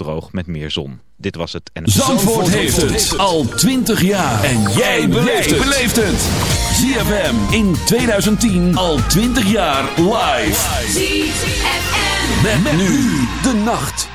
Droog met meer zon. Dit was het en Zandvoort, Zandvoort heeft, het. al 20 jaar. En jij beleeft het. ZFM in 2010 al 20 jaar live. ZFM. Met, met nu de nacht.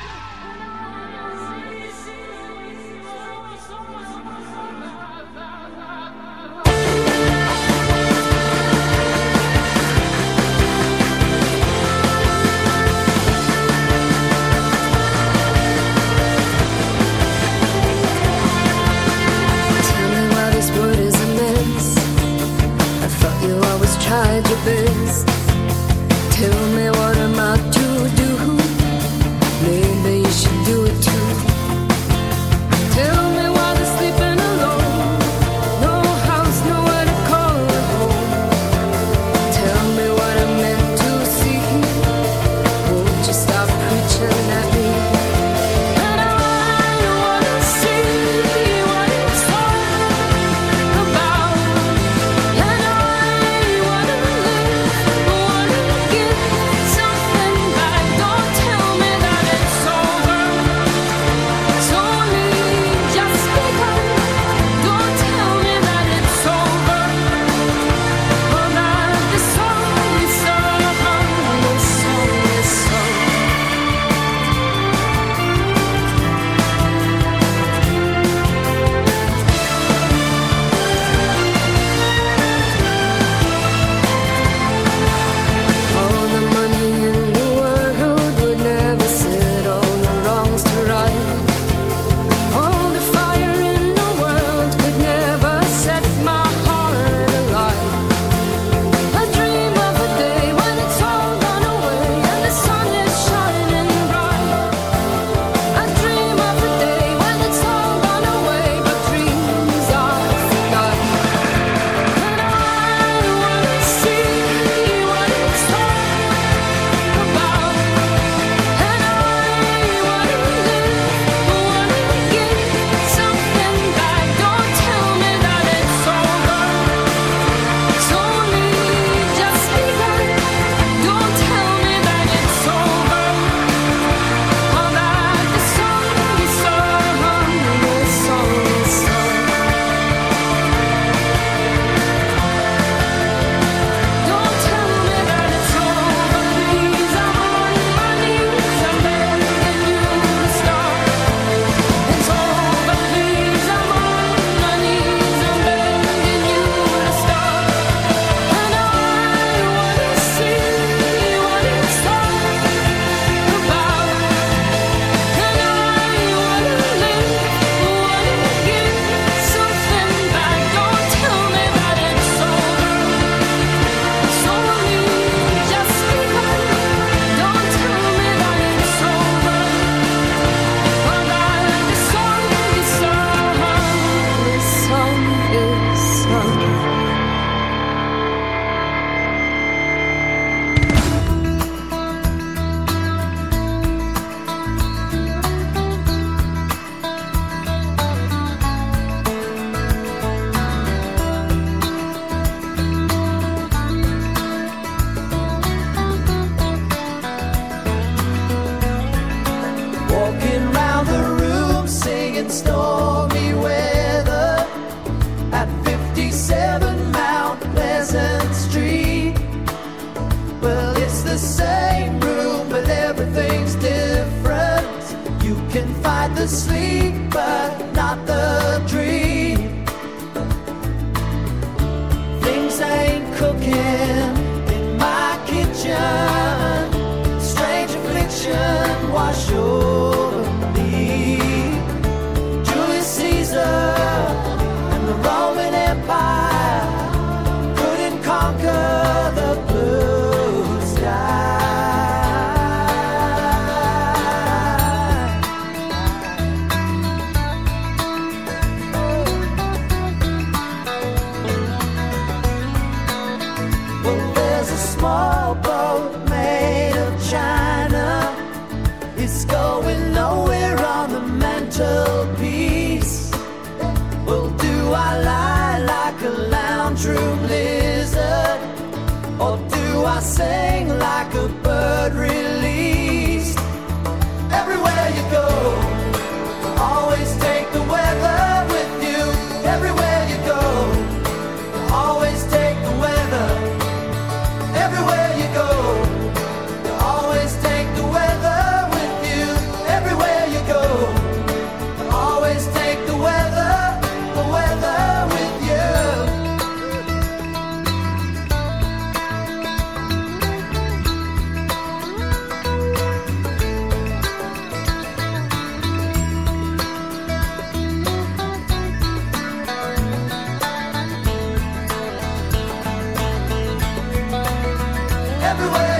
everywhere.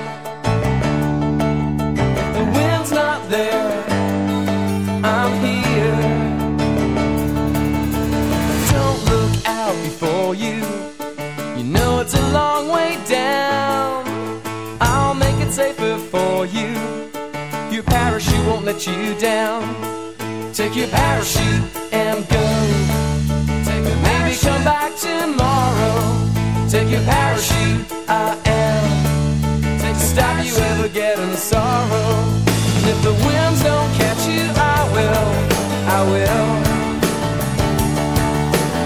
Let you down. Take your parachute and go. Take a Maybe come back tomorrow. Take your parachute, I am. Take to stop you ever getting sorrow. And if the winds don't catch you, I will. I will.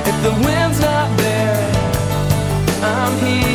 If the wind's not there. I'm here.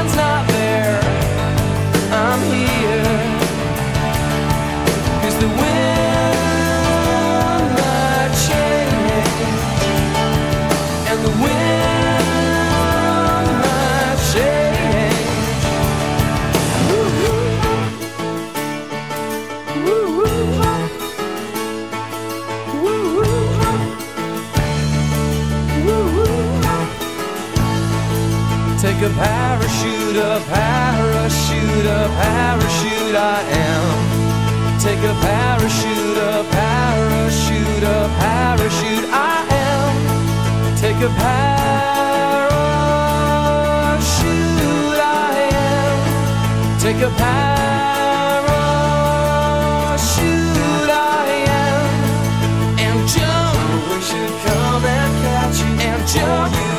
parachute, a parachute, a parachute I am. Take a parachute, a parachute, a parachute I am. Take a parachute I am. Take a parachute I am. And jump, we should come and catch you. And jump,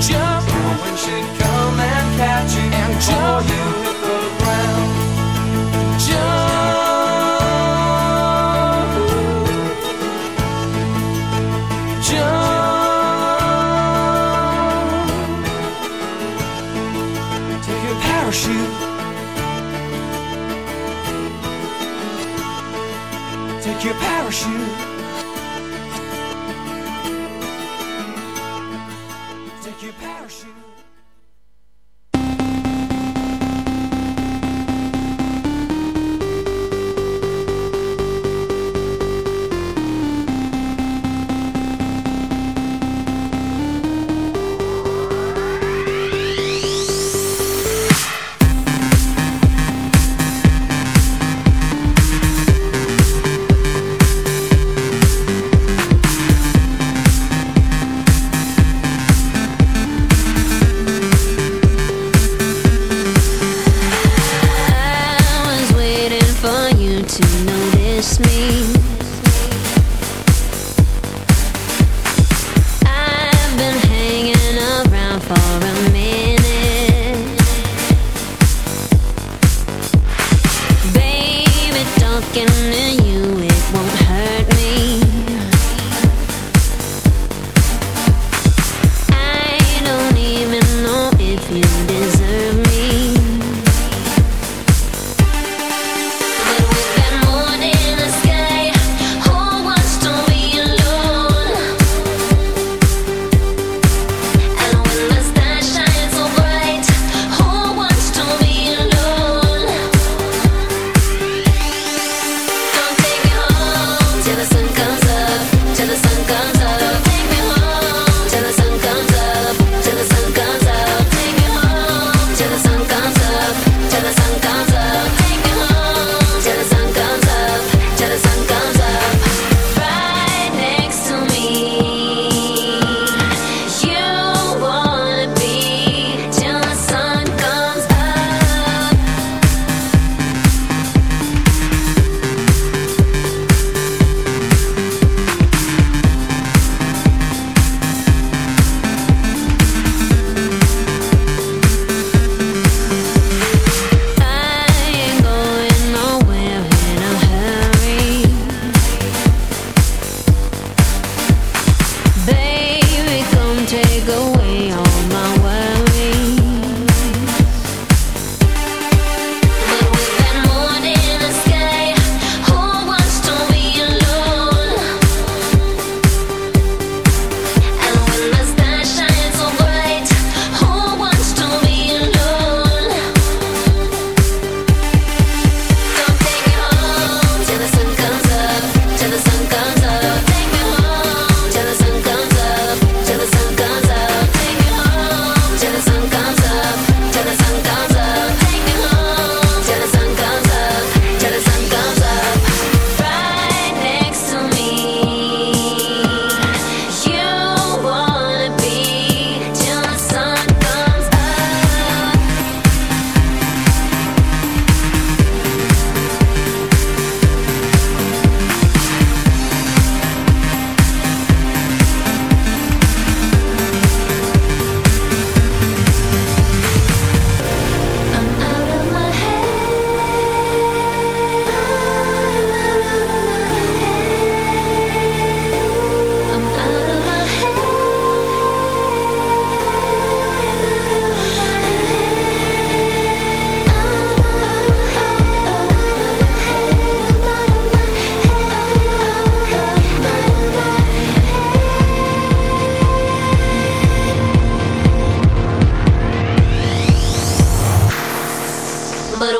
jump, we should come and catch you. And jump, you hit the ground. Your parachute.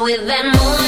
with that moon.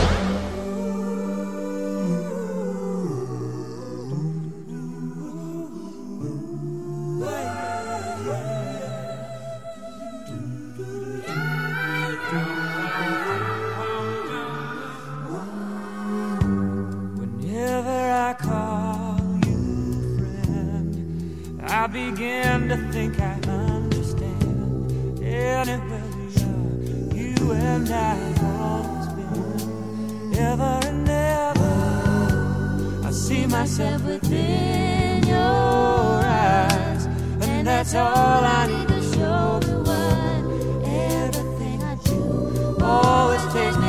I call you friend, I begin to think I understand. Anywhere we are, you and I have always been. Ever and ever, I see myself within your eyes, and that's all I need to show the world. Everything I do always takes.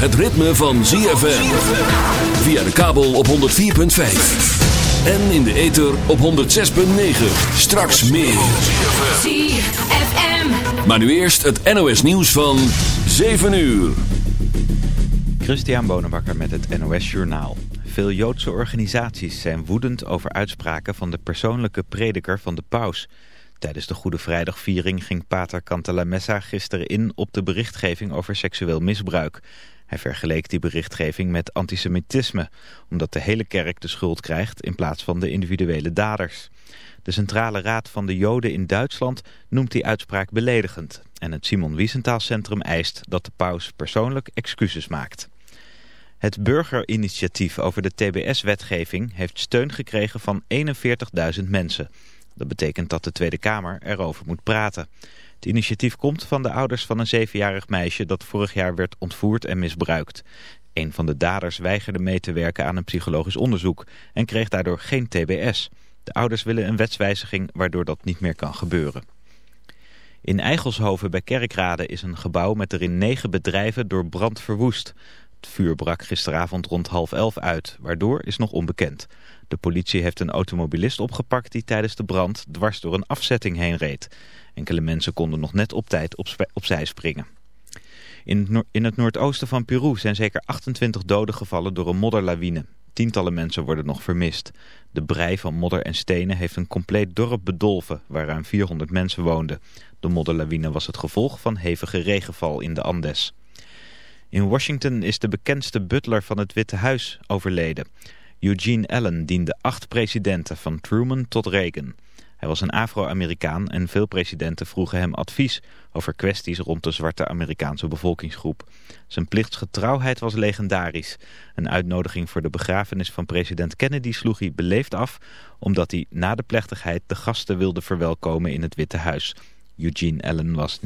Het ritme van ZFM. Via de kabel op 104.5. En in de ether op 106.9. Straks meer. ZFM. Maar nu eerst het NOS nieuws van 7 uur. Christian Bonenbakker met het NOS Journaal. Veel Joodse organisaties zijn woedend over uitspraken van de persoonlijke prediker van de paus. Tijdens de Goede Vrijdagviering ging pater Cantalamessa gisteren in op de berichtgeving over seksueel misbruik. Hij vergeleek die berichtgeving met antisemitisme, omdat de hele kerk de schuld krijgt in plaats van de individuele daders. De Centrale Raad van de Joden in Duitsland noemt die uitspraak beledigend. En het Simon Wiesenthal Centrum eist dat de paus persoonlijk excuses maakt. Het burgerinitiatief over de TBS-wetgeving heeft steun gekregen van 41.000 mensen. Dat betekent dat de Tweede Kamer erover moet praten. Het initiatief komt van de ouders van een zevenjarig meisje dat vorig jaar werd ontvoerd en misbruikt. Een van de daders weigerde mee te werken aan een psychologisch onderzoek en kreeg daardoor geen TBS. De ouders willen een wetswijziging waardoor dat niet meer kan gebeuren. In Eigelshoven bij Kerkrade is een gebouw met erin negen bedrijven door brand verwoest. Het vuur brak gisteravond rond half elf uit, waardoor is nog onbekend. De politie heeft een automobilist opgepakt die tijdens de brand dwars door een afzetting heen reed. Enkele mensen konden nog net op tijd opzij springen. In in het noordoosten van Peru zijn zeker 28 doden gevallen door een modderlawine. Tientallen mensen worden nog vermist. De brei van modder en stenen heeft een compleet dorp bedolven waar ruim 400 mensen woonden. De modderlawine was het gevolg van hevige regenval in de Andes. In Washington is de bekendste butler van het Witte Huis overleden. Eugene Allen diende acht presidenten van Truman tot Reagan. Hij was een Afro-Amerikaan en veel presidenten vroegen hem advies over kwesties rond de zwarte Amerikaanse bevolkingsgroep. Zijn plichtsgetrouwheid was legendarisch. Een uitnodiging voor de begrafenis van president Kennedy sloeg hij beleefd af, omdat hij na de plechtigheid de gasten wilde verwelkomen in het Witte Huis. Eugene Allen was